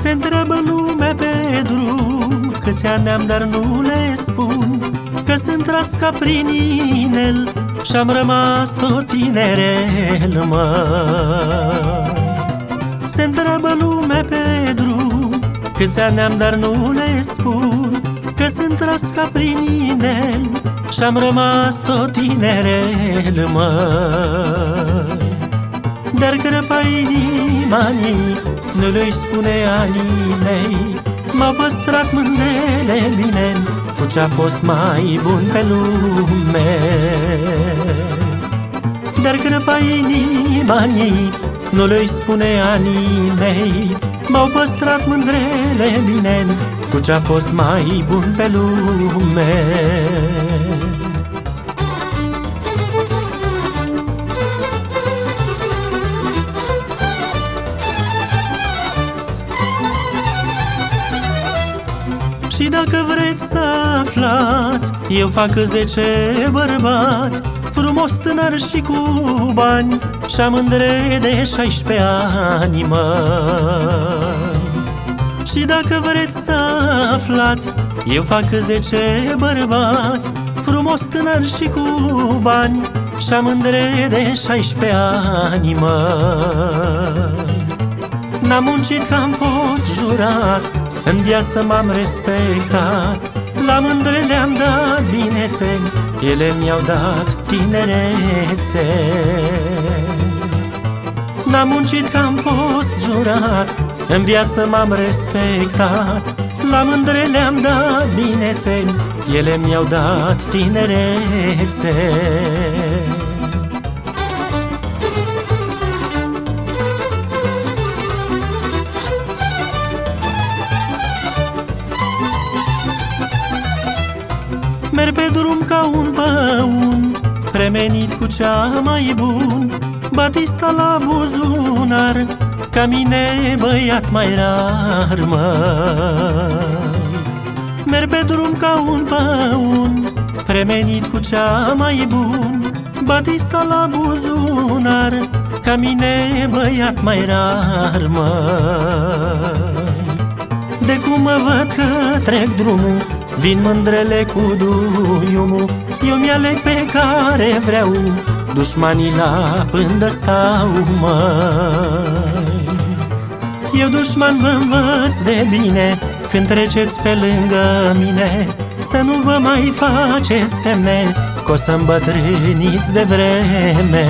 Se întreabă lumea pe drum. Câți ani am, dar nu le spun Că sunt rasca prin inel Și-am rămas tot tinerel, măi Se întreabă lumea pe drum. Câți ani am, dar nu le spun Că sunt rasca prin inel Și-am rămas tot tinerel, măi Dar crăpa inima nu le spune anii mei. M-au păstrat mândrele bine Cu ce-a fost mai bun pe lume. Dar crăpa inima Nu le spune anii mei. M-au păstrat mândrele bine Cu ce-a fost mai bun pe lume Și dacă vreți să aflați Eu fac zece bărbați. Frumos tânăr și cu bani Și-am mândre de 16 ani, măi. Și dacă vreți să aflați Eu fac zece bărbați. Frumos tânăr și cu bani Și-am mândre de 16 ani, măi. N-am muncit că am fost jurat în viață m-am respectat La mândre le-am dat binețe Ele mi-au dat tinerețe. N-am muncit că am fost jurat În viață m-am respectat La mândre le-am dat binețe Ele mi-au dat tinerețe Merg pe drum ca un păun Premenit cu cea mai bun Batista la buzunar Ca mine băiat mai rar, măi Merg pe drum ca un păun Premenit cu cea mai bun Batista la buzunar Ca mine băiat mai rar, măi De cum mă văd că trec drumul Vin mândrele cu duiumul Eu mi-aleg pe care vreau. Dușmanii la pândă stau, măi. Eu dușman vă învăț de bine Când treceți pe lângă mine Să nu vă mai faceți semne Că o să îmbătrâniți de vreme